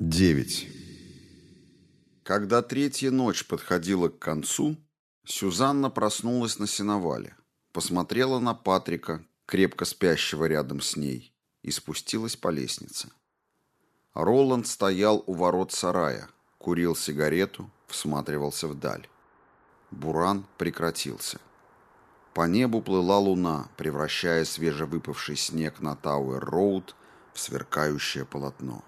9. Когда третья ночь подходила к концу, Сюзанна проснулась на сеновале, посмотрела на Патрика, крепко спящего рядом с ней, и спустилась по лестнице. Роланд стоял у ворот сарая, курил сигарету, всматривался вдаль. Буран прекратился. По небу плыла луна, превращая свежевыпавший снег на Тауэр-Роуд в сверкающее полотно.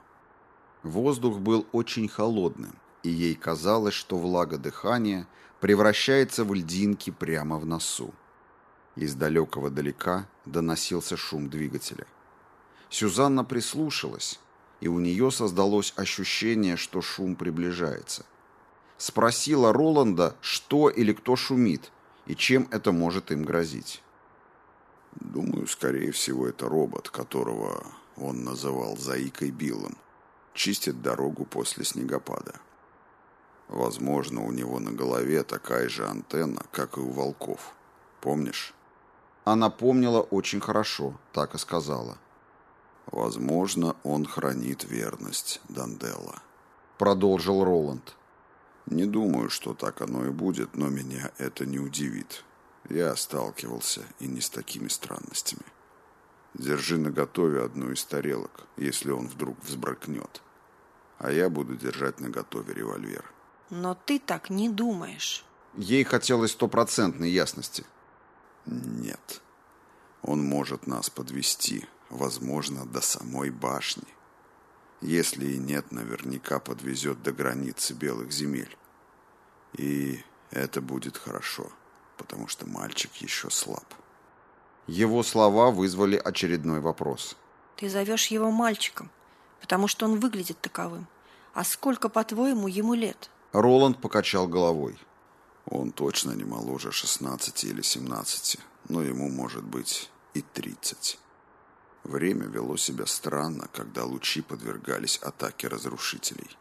Воздух был очень холодным, и ей казалось, что влага дыхания превращается в льдинки прямо в носу. Из далекого далека доносился шум двигателя. Сюзанна прислушалась, и у нее создалось ощущение, что шум приближается. Спросила Роланда, что или кто шумит, и чем это может им грозить. «Думаю, скорее всего, это робот, которого он называл Заикой Биллом», чистит дорогу после снегопада. Возможно, у него на голове такая же антенна, как и у волков. Помнишь? Она помнила очень хорошо, так и сказала. Возможно, он хранит верность Данделла. Продолжил Роланд. Не думаю, что так оно и будет, но меня это не удивит. Я сталкивался и не с такими странностями. Держи наготове одну из тарелок, если он вдруг взбракнет. А я буду держать наготове револьвер. Но ты так не думаешь. Ей хотелось стопроцентной ясности. Нет. Он может нас подвести, возможно, до самой башни. Если и нет, наверняка подвезет до границы белых земель. И это будет хорошо, потому что мальчик еще слаб. Его слова вызвали очередной вопрос. Ты зовешь его мальчиком, потому что он выглядит таковым. А сколько, по-твоему, ему лет? Роланд покачал головой. Он точно не моложе 16 или 17, но ему может быть и 30. Время вело себя странно, когда лучи подвергались атаке разрушителей.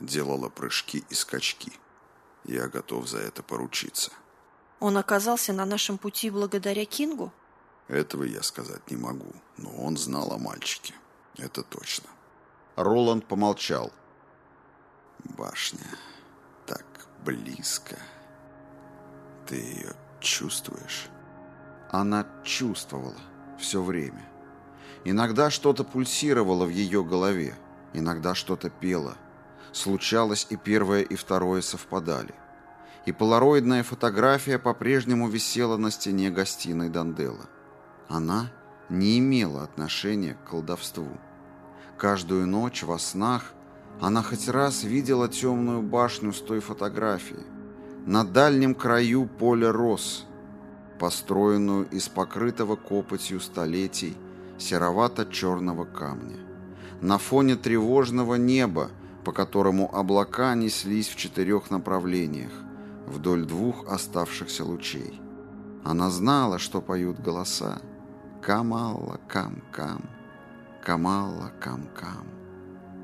Делало прыжки и скачки. Я готов за это поручиться. Он оказался на нашем пути благодаря Кингу? Этого я сказать не могу, но он знал о мальчике. Это точно. Роланд помолчал. Башня так близко. Ты ее чувствуешь? Она чувствовала все время. Иногда что-то пульсировало в ее голове, иногда что-то пело. Случалось и первое, и второе совпадали. И полароидная фотография по-прежнему висела на стене гостиной Дандела. Она не имела отношения к колдовству. Каждую ночь во снах она хоть раз видела темную башню с той фотографии. На дальнем краю поля рос, построенную из покрытого копотью столетий серовато-черного камня. На фоне тревожного неба, по которому облака неслись в четырех направлениях, вдоль двух оставшихся лучей. Она знала, что поют голоса. Камалла, кам-кам, Камалла, кам-кам.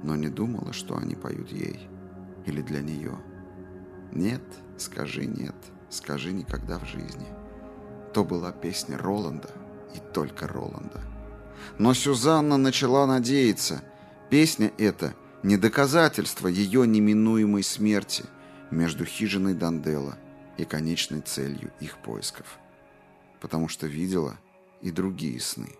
Но не думала, что они поют ей или для нее. Нет, скажи нет, скажи никогда в жизни. То была песня Роланда и только Роланда. Но Сюзанна начала надеяться. Песня эта не доказательство ее неминуемой смерти между хижиной Дандела и конечной целью их поисков. Потому что видела и другие сны.